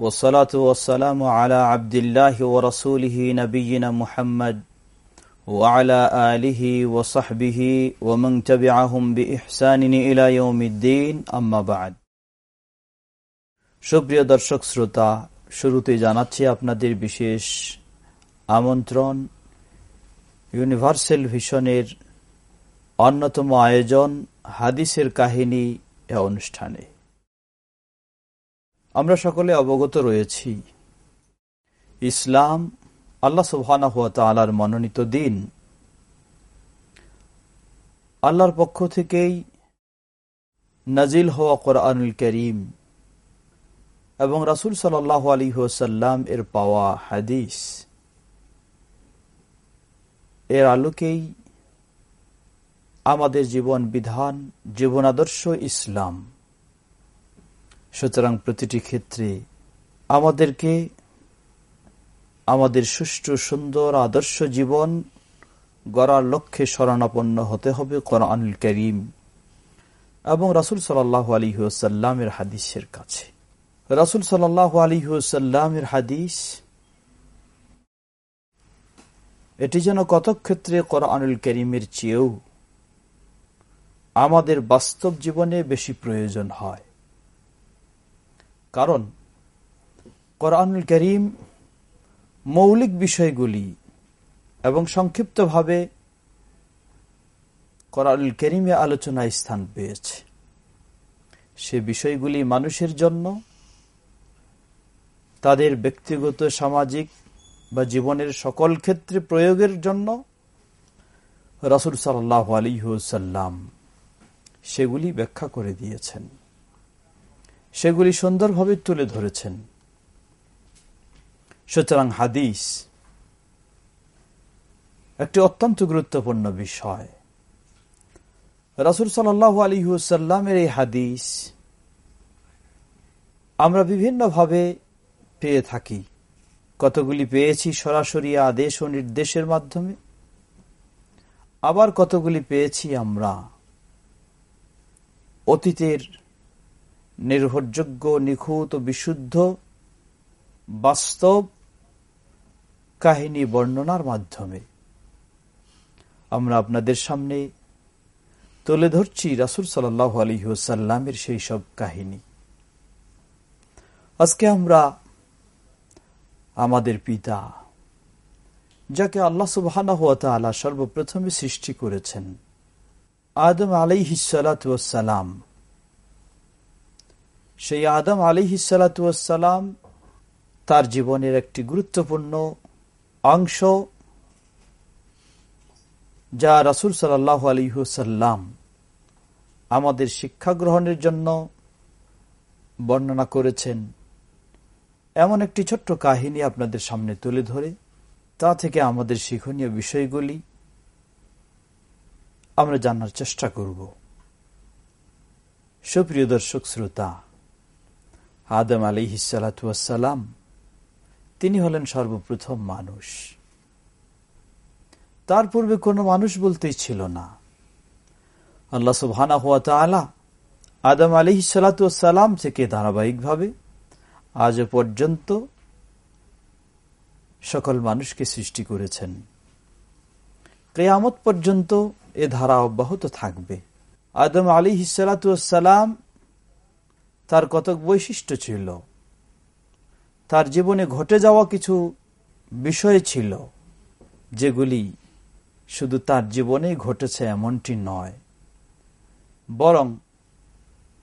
والصلاة والسلام على عبد الله ورسوله نبينا محمد وعلى آله وصحبه ومن تبعهم بإحسان إلى يوم الدين أما بعد সুপ্রিয় দর্শক শ্রোতা শুরুতে জানাচ্ছি আপনাদের বিশেষ আমন্ত্রণ ইউনিভার্সাল ভিশনের অন্যতম আয়োজন হাদিসের কাহিনী এ অনুষ্ঠানে আমরা সকলে অবগত রয়েছি। ইসলাম, আল্লাহ সুবহানা হুয়া তালার মনোনীত দিন। আল্লাহর পক্ষ থেকেই নাজিল হওয়া কোরআনুল করিম এবং রাসুল সাল্লাহ আলী সাল্লাম এর পাওয়া হাদিস। এর আলোকেই আমাদের জীবন বিধান জীবন আদর্শ ইসলাম। সুতরাং প্রতিটি ক্ষেত্রে আমাদেরকে আমাদের সুষ্ঠু, সুন্দর, আদর্শ জীবন গড়ার লক্ষ্যে শরণাপন্ন হতে হবে কোরআনুল করিম এবং রাসুল সাল্লাহ আলী সাল্লামের হাদিসের কাছে। রাসুল সাল্লাহ আলী সাল্লামের হাদিস, এটি যেন কতক ক্ষেত্রে কোরআনুল করিমের চেয়েও আমাদের বাস্তব জীবনে বেশি প্রয়োজন হয়। কারণ কোরআনুল করিম মৌলিক বিষয়গুলি এবং সংক্ষিপ্তভাবে কোরআনুল করিমে আলোচনায় স্থান পেয়েছে। সে বিষয়গুলি মানুষের জন্য, তাদের ব্যক্তিগত, সামাজিক বা জীবনের সকল ক্ষেত্রে প্রয়োগের জন্য রাসুল সাল্লাহ আলিহসাল্লাম সেগুলি ব্যাখ্যা করে দিয়েছেন। সেগুলি সুন্দরভাবে তুলে ধরেছেন। সুতরাং হাদিস একটি অত্যন্ত গুরুত্বপূর্ণ বিষয়। রাসুল সাল্লাহ আলিহসাল্লামের এই হাদিস আমরা বিভিন্নভাবে পেয়ে থাকি। কতগুলি পেয়েছি সরাসরি আদেশ ও নির্দেশের মাধ্যমে? আবার কতগুলি পেয়েছি আমরা? অতীতের নির্ভরযোগ্য, নিখুঁত, বিশুদ্ধ, বাস্তব কাহিনী বর্ণনার মাধ্যমে। আমরা আপনাদের সামনে তুলে ধরছি রাসুল সাল্লাহ আলহিহসাল্লামের সেই সব কাহিনী। আজকে আমরা আমাদের পিতা, যাকে আল্লাহ সুবাহ সর্বপ্রথমে সৃষ্টি করেছেন, আদম আলাইহিসালাম সেই আদম আলিহিসালাম তার জীবনের একটি গুরুত্বপূর্ণ অংশ, যা রাসুল সাল্লাহ আলিহসাল্লাম আমাদের শিক্ষা গ্রহণের জন্য বর্ণনা করেছেন। এমন একটি ছোট্ট কাহিনী আপনাদের সামনে তুলে ধরে, তা থেকে আমাদের শিক্ষণীয় বিষয়গুলি আমরা জানার চেষ্টা করব। সুপ্রিয় দর্শক, শ্রোতা আদম আলী হিসালাতাম তিনি হলেন সর্বপ্রথম মানুষ। তার পূর্বে কোনো মানুষ বলতেই ছিল না। আল্লাহ সুবহানা হুয়া তালা আদম আলী হিসালাতাম থেকে ধারাবাহিকভাবে আজ পর্যন্ত সকল মানুষকে সৃষ্টি করেছেন। কেয়ামত পর্যন্ত এ ধারা অব্যাহত থাকবে। আদম আলী হিসালাতাম তার কতক বৈশিষ্ট্য ছিল। তার জীবনে ঘটে যাওয়া কিছু বিষয় ছিল, যেগুলি শুধু তার জীবনেই ঘটেছে এমনটি নয়, বরং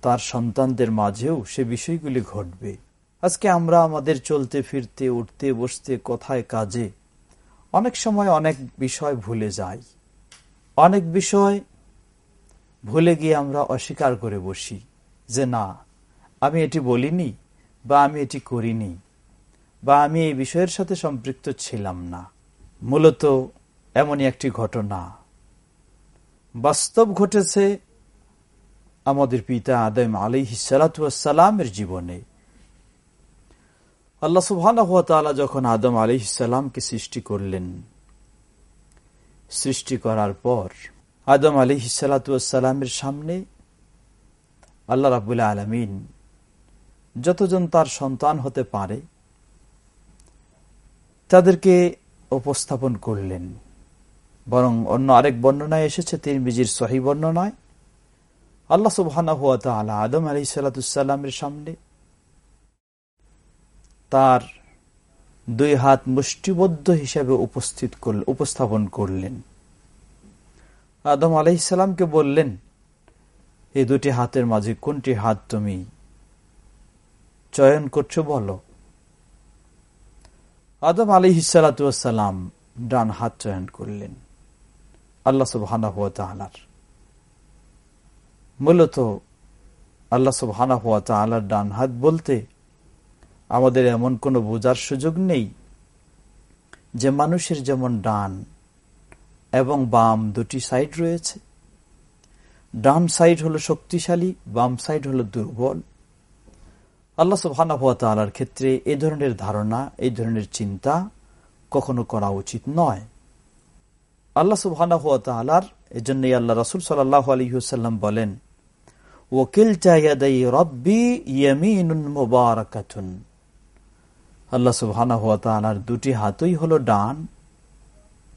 তার সন্তানদের মাঝেও সে বিষয়গুলি ঘটবে। আজকে আমরা আমাদের চলতে, ফিরতে, উঠতে, বসতে, কোথায়, কাজে অনেক সময় অনেক বিষয় ভুলে যাই। অনেক বিষয় ভুলে গিয়ে আমরা অস্বীকার করে বসি যে না আমি এটি বলিনি বা আমি এটি করিনি বা আমি এই বিষয়ের সাথে সম্পৃক্ত ছিলাম না। মূলত এমনই একটি ঘটনা। বাস্তব ঘটেছে আমাদের পিতা আদম আলী সালাতামের জীবনে। আল্লাহ সুবহান যখন আদম আলী ইসালামকে সৃষ্টি করলেন, সৃষ্টি করার পর আদম আলী সালাতামের সামনে আল্লাহ রাবুল আলমিন যতজন তার সন্তান হতে পারে, তাদেরকে উপস্থাপন করলেন। বরং অন্য আরেক বর্ণনায় এসেছে তিন বিজির সহি বর্ণনায়, আল্লাহ সুবহানা আদম আলী সাল্লাতুসাল্লামের সামনে তার দুই হাত মুষ্টিবদ্ধ হিসেবে উপস্থিত উপস্থাপন করলেন। আদম আলাইসাল্লামকে বললেন এই দুটি হাতের মাঝে কোনটি হাত তুমি চয়ন করছ বলো। আদম আলী হিসালাতাম ডান হাত চয়ন করলেন। আল্লাহ সুবহানা হুয়া তালার মূলত আল্লাহ সুবহানা হুয়া তালার ডান হাত বলতে আমাদের এমন কোনো বোঝার সুযোগ নেই যে মানুষের যেমন ডান এবং বাম দুটি সাইড রয়েছে। ডান সাইড হলো শক্তিশালী, বাম সাইড হলো দুর্বল। আল্লাহ সুবাহর ক্ষেত্রে এ ধরনের ধারণা, এই ধরনের চিন্তা কখনো করা উচিত নয়। আল্লাহ সুবাহর এই জন্য আল্লাহ রসুল সাল্লাহ আলহিহসাল্লাম বলেন ওকিল চাইয়াদাই রব্বি ইয়ামিন মুবারাকাতুন। আল্লাহ সুবহানা হুয়া তাআলার দুটি হাতই হলো ডান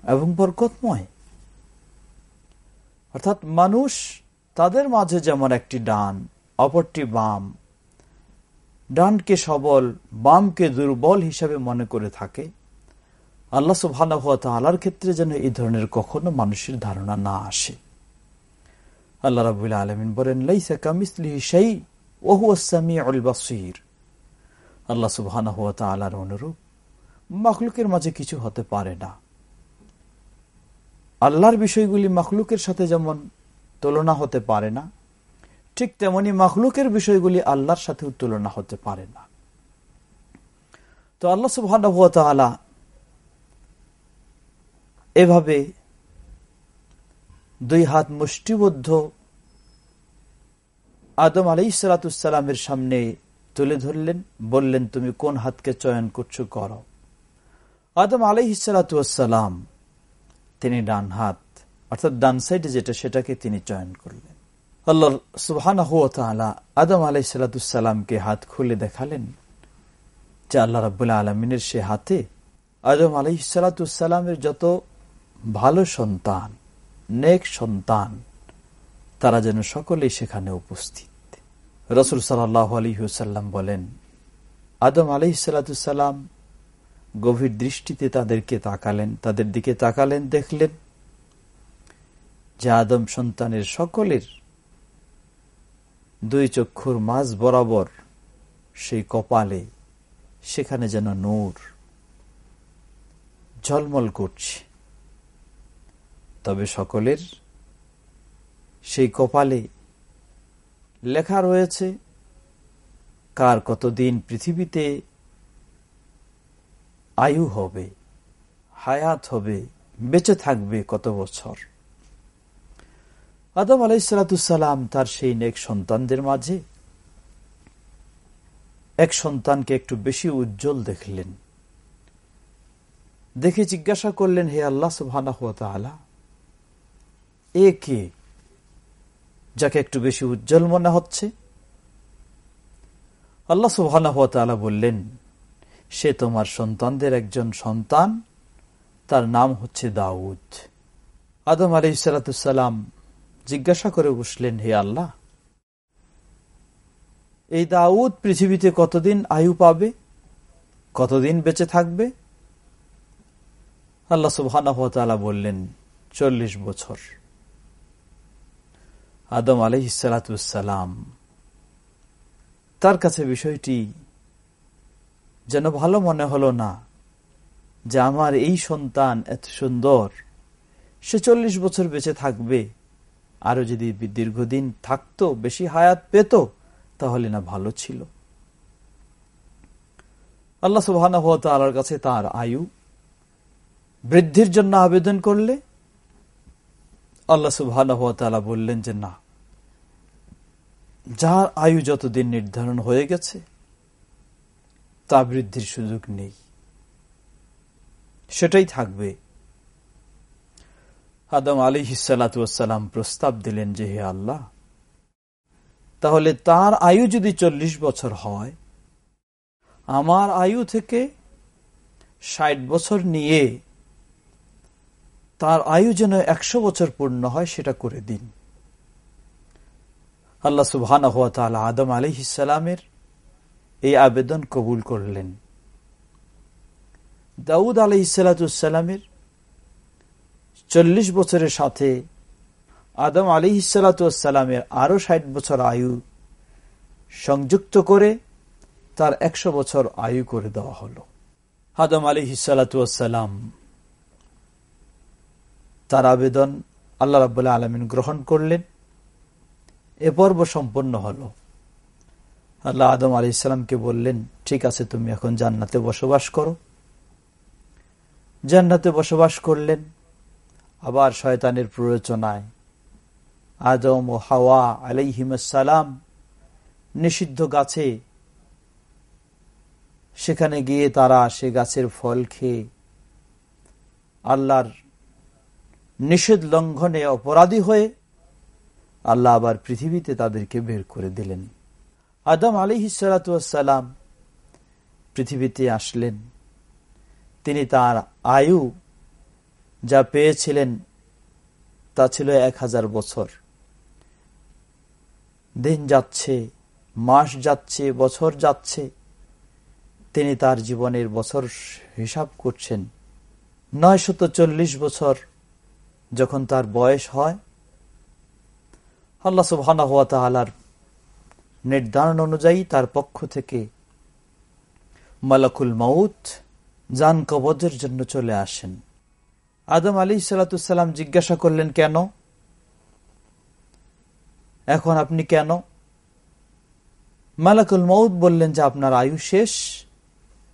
এবং বরকতময়। অর্থাৎ মানুষ তাদের মাঝে যেমন একটি ডান, অপরটি বাম ডানকে সবল, বামকে দুর্বল হিসাবে মনে করে থাকে। আল্লাহ সুবহানা হুয়া তাআলার ক্ষেত্রে যেন এই ধরনের কখনো মানুষের ধারণা না আসে। আল্লাহ রাবুল আলমিন বলেন, লাইসা কামিসলিহি সেই ওহু আসামি আল বাসির। আল্লাহ সুবহানা হুয়া তালার অনুরূপ, মখলুকের মাঝে কিছু হতে পারে না। আল্লাহর বিষয়গুলি মখলুকের সাথে যেমন তুলনা হতে পারে না ঠিক তেমনি মখলুকের বিষয়গুলি আল্লাহর সাথেও তুলনা হতে পারে না। তো আল্লাহ তালা এভাবে দুই হাত মুষ্টিবদ্ধ আদম আলাই সালাতামের সামনে তুলে ধরলেন, বললেন, তুমি কোন হাতকে চয়ন করছ করো? আদম আলাই সালাতাম তিনি ডান হাত, অর্থাৎ ডান সাইডে যেটা, সেটাকে তিনি চয়ন করলেন। আল্লাহ সুবহানা আদম আলাই সালাতামকে হাত খুলে দেখালেন যে আল্লাহ রাবুল্লাহ আলমিনের সে হাতে আদম আলাই সালাতামের যত ভালো সন্তান, নেক সন্তান, তারা যেন সকলেই সেখানে উপস্থিত। রসুল সাল্লাহ আলী হুসাল্লাম বলেন, আদম আলি সাল্লাম গভীর দৃষ্টিতে তাদেরকে তাকালেন, তাদের দিকে তাকালেন, দেখলেন যে আদম সন্তানের সকলের দুই চক্ষুর মাঝ বরাবর সেই কপালে, সেখানে যেন নূর, ঝলমল করছে। তবে সকলের সেই কপালে লেখা রয়েছে, কার কতদিন পৃথিবীতে আয়ু হবে, হায়াত হবে, বেঁচে থাকবে কত বছর? আদম আলাইসালাম তার সেই নেক সন্তানদের মাঝে এক সন্তানকে একটু বেশি উজ্জ্বল দেখলেন। দেখে জিজ্ঞাসা করলেন, হে আল্লাহ সুবাহ এ কে যাকে একটু বেশি উজ্জ্বল মনে হচ্ছে? আল্লাহ সুবাহ বললেন, সে তোমার সন্তানদের একজন সন্তান, তার নাম হচ্ছে দাউদ। আদম আলি সালাতাম জিজ্ঞাসা করে বসলেন, হে আল্লাহ, এই দাউদ পৃথিবীতে কতদিন আয়ু পাবে? কতদিন বেঁচে থাকবে? আল্লাহ সুবাহ বললেন, চল্লিশ বছর। আদম আলহিসালাম তার কাছে বিষয়টি যেন ভালো মনে হলো না যে আমার এই সন্তান এত সুন্দর, সে চল্লিশ বছর বেঁচে থাকবে। আরও যদি দীর্ঘদিন থাকতো, বেশি হায়াত পেত, তাহলে না ভালো ছিল। আল্লাহ সুবাহ কাছে তার আয়ু বৃদ্ধির জন্য আবেদন করলে আল্লাহ সুবাহ বললেন যে, না। যার আয়ু যতদিন নির্ধারণ হয়ে গেছে, তা বৃদ্ধির সুযোগ নেই। সেটাই থাকবে আদম আলী হিসালাতাম প্রস্তাব দিলেন যে হে আল্লাহ, তাহলে তার আয়ু যদি চল্লিশ বছর হয়, আমার আয়ু থেকে ষাট বছর নিয়ে তার আয়ু যেন একশো বছর পূর্ণ হয়, সেটা করে দিন। আল্লাহ সুবহান আদম আলী ইসালামের এই আবেদন কবুল করলেন। দাউদ আলি ইসালাতামের চল্লিশ বছরের সাথে আদম আলী ইসালাতামের আরও ষাট বছর আয়ু সংযুক্ত করে তার একশো বছর আয়ু করে দেওয়া হল। আদম আলী হিসালাতাম তার আবেদন আল্লাহ রাবুল্লাহ আলমিন গ্রহণ করলেন। এ পর্ব সম্পন্ন হল। আল্লাহ আদম আলি ইসলামকে বললেন, ঠিক আছে, তুমি এখন জান্নাতে বসবাস করো। জান্নাতে বসবাস করলেন। আবার শয়তানের প্ররোচনায়। আদম ও হাওয়া আলাইহিমাসালাম নিষিদ্ধ গাছে, সেখানে গিয়ে তারা সে গাছের ফল খেয়ে আল্লাহর নিষেধ লঙ্ঘনে অপরাধী হয়ে আল্লাহ আবার পৃথিবীতে তাদেরকে বের করে দিলেন। আদম আলী হিসালাম পৃথিবীতে আসলেন। তিনি তার আয়ু যা পেয়েছিলেন তা ছিল এক হাজার বছর। দিন যাচ্ছে, মাস যাচ্ছে, বছর যাচ্ছে। তিনি তার জীবনের বছর হিসাব করছেন। নয় বছর যখন তার বয়স হয়, আল্লাহ সুবহানা হওয়া তালার নির্ধারণ অনুযায়ী তার পক্ষ থেকে মালাকুল মাউত জান কবজের জন্য চলে আসেন। আদম আলী সালাতাম জিজ্ঞাসা করলেন, কেন? এখন আপনি কেন? মালাকুল মৌদ বললেন যে, আপনার আয়ু শেষ,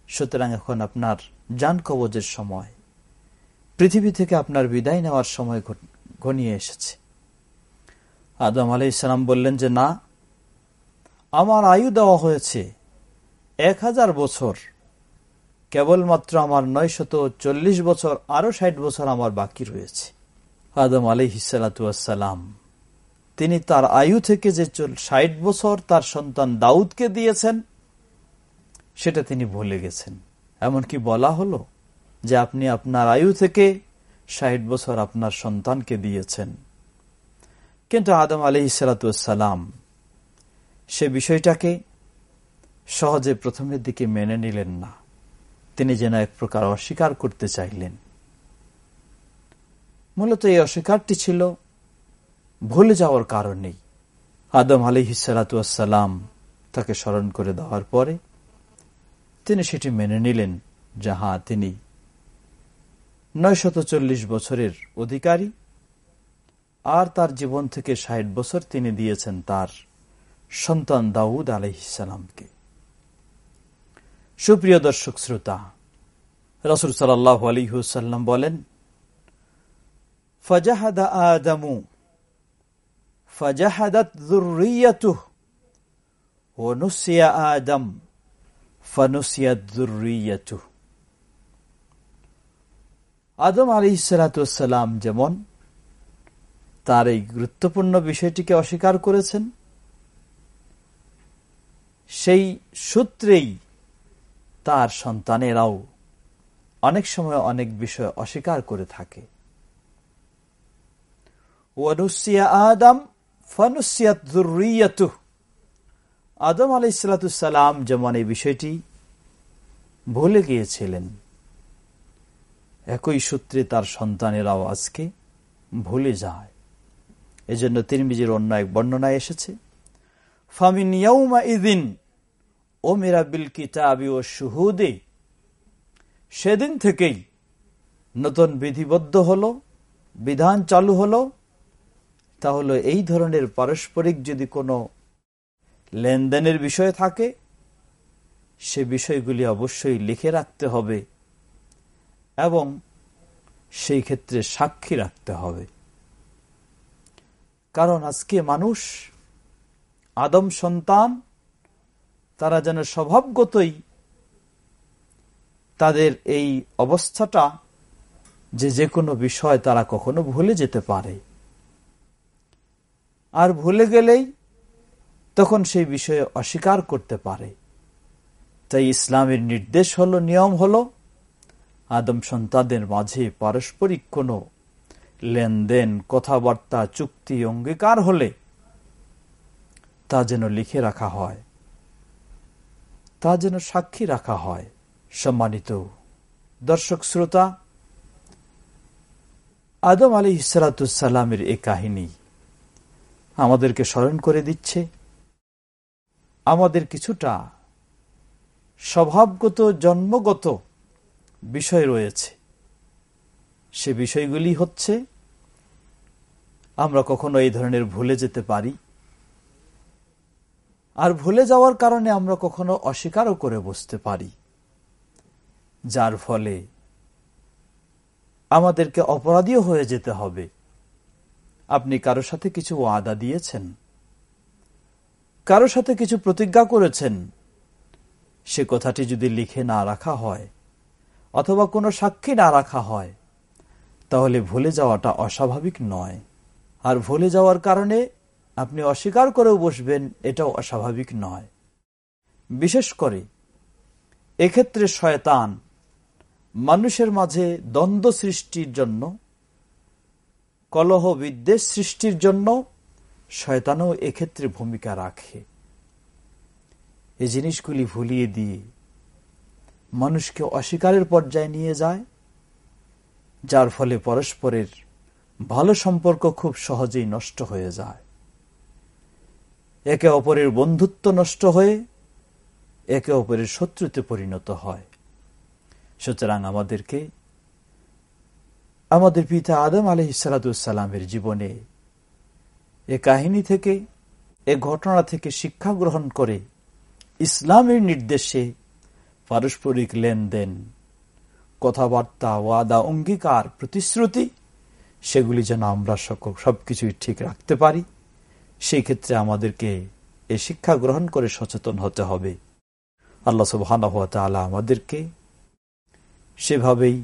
সুতরাং এখন আপনার যান কবজের সময়। পৃথিবী থেকে আপনার বিদায় নেওয়ার সময় ঘনিয়ে এসেছে। আদম আলি ইসলাম বললেন যে, না, আমার আয়ু দেওয়া হয়েছে এক হাজার বছর। কেবলমাত্র আমার নয় শত চল্লিশ বছর আরও ষাট বছর আমার বাকি রয়েছে। আদম আলি হিসালাতাম তিনি তার আয়ু থেকে যে ষাট বছর তার সন্তান দাউদকে দিয়েছেন, সেটা তিনি ভুলে গেছেন। এমনকি বলা হলো যে আপনি আপনার আয়ু থেকে ষাট বছর আপনার সন্তানকে দিয়েছেন। কিন্তু আদম আলি সালাতাম সে বিষয়টাকে সহজে প্রথমের দিকে মেনে নিলেন না। তিনি যেন এক প্রকার অস্বীকার করতে চাইলেন। মূলত এই অস্বীকারটি ছিল ভুলে যাওয়ার কারণেই আদম আলী হিসালাতাম তাকে স্মরণ করে দেওয়ার পরে তিনি সেটি মেনে নিলেন, যাহা তিনি নয় বছরের অধিকারী আর তার জীবন থেকে ষাট বছর তিনি দিয়েছেন তার সন্তান দাউদ আলহিসামকে সুপ্রিয় দর্শক শ্রোতা, রসুল সাল্লাহ আলিহাল্লাম বলেন, ফজাহাদা আদামু আদম আদম আলী যেমন তার এই গুরুত্বপূর্ণ বিষয়টিকে অস্বীকার করেছেন, সেই সূত্রেই তার সন্তানেরাও অনেক সময় অনেক বিষয় অস্বীকার করে থাকে। আদম আদম আলাই সালাতাম যেমন এই বিষয়টি ভুলে গিয়েছিলেন, একই সূত্রে তার সন্তানেরাও আজকে ভুলে যায়। এজন্য তিরমিজির অন্য এক বর্ণনায় এসেছে ফামিনিয়াউমা ইদিন ও মেরা বিল কিতাবি ও সুহুদে সেদিন থেকেই নতুন বিধিবদ্ধ হল, বিধান চালু হল। তাহলে এই ধরনের পারস্পরিক যদি কোনো লেনদেনের বিষয় থাকে, সে বিষয়গুলি অবশ্যই লিখে রাখতে হবে এবং সেই ক্ষেত্রে সাক্ষী রাখতে হবে। কারণ আজকে মানুষ আদম সন্তান তারা যেন স্বভাবগতই তাদের এই অবস্থাটা যে যে কোনো বিষয় তারা কখনো ভুলে যেতে পারে। আর ভুলে গেলেই তখন সেই বিষয়ে অস্বীকার করতে পারে। তাই ইসলামের নির্দেশ হলো, নিয়ম হলো, আদম সন্তানদের মাঝে পারস্পরিক কোনো লেনদেন, কথাবার্তা, চুক্তি, অঙ্গীকার হলে তা যেন লিখে রাখা হয়। তা যেন সাক্ষী রাখা হয়। সম্মানিত দর্শক শ্রোতা, আদম আলী ইসালাতামের এ কাহিনী আমাদেরকে স্মরণ করে দিচ্ছে। আমাদের কিছুটা স্বভাবগত, জন্মগত বিষয় রয়েছে। সে বিষয়গুলি হচ্ছে, আমরা কখনো এই ধরনের ভুলে যেতে পারি। আর ভুলে যাওয়ার কারণে আমরা কখনো অস্বীকারও করে বসতে পারি, যার ফলে আমাদেরকে অপরাধীও হয়ে যেতে হবে। আপনি কারও সাথে কিছু ওয়াদা দিয়েছেন? কারও সাথে কিছু প্রতিজ্ঞা করেছেন? সে কথাটি যদি লিখে না রাখা হয়, অথবা কোনো সাক্ষী না রাখা হয়, তাহলে ভুলে যাওয়াটা অস্বাভাবিক নয়। আর ভুলে যাওয়ার কারণে আপনি অস্বীকার করেও বসবেন, এটাও অস্বাভাবিক নয়। বিশেষ করে, এক্ষেত্রে শয়তান মানুষের মাঝে দ্বন্দ্ব সৃষ্টির জন্য কলহ বিদ্বেষ সৃষ্টির জন্য শয়তানও এক্ষেত্রে ভূমিকা রাখে। এই জিনিসগুলি ভুলিয়ে দিয়ে মানুষকে অস্বীকারের পর্যায়ে নিয়ে যায়, যার ফলে পরস্পরের ভালো সম্পর্ক খুব সহজেই নষ্ট হয়ে যায়। একে অপরের বন্ধুত্ব নষ্ট হয়ে, একে অপরের শত্রুতে পরিণত হয়। সুতরাং আমাদেরকে, আমাদের পিতা আদম আলহ সালাতামের জীবনে এ কাহিনী থেকে, এ ঘটনা থেকে শিক্ষা গ্রহণ করে ইসলামের নির্দেশে পারস্পরিক লেনদেন, কথাবার্তা, ওয়াদা, অঙ্গীকার, প্রতিশ্রুতি, সেগুলি যেন আমরা সকল, সবকিছুই ঠিক রাখতে পারি। সেই ক্ষেত্রে আমাদেরকে এ শিক্ষা গ্রহণ করে সচেতন হতে হবে। আল্লাহ সুবাহ আমাদেরকে সেভাবেই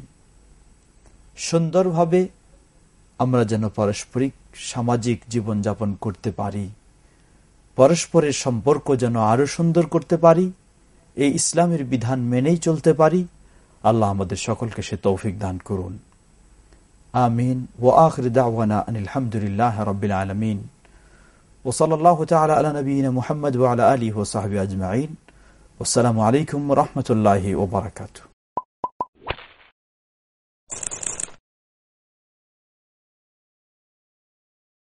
সুন্দরভাবে আমরা যেন পারস্পরিক সামাজিক জীবনযাপন করতে পারি, পরস্পরের সম্পর্ক যেন আরও সুন্দর করতে পারি, এই ইসলামের বিধান মেনেই চলতে পারি। আল্লাহ আমাদের সকলকে সে তৌফিক দান করুন। আমিন। ও আখর দাওয়ানা আলহামদুলিল্লাহ রবিল আলমিন। وصلى الله تعالى على نبينا محمد وعلى آله وصحبه أجمعين. والسلام عليكم ورحمة الله وبركاته.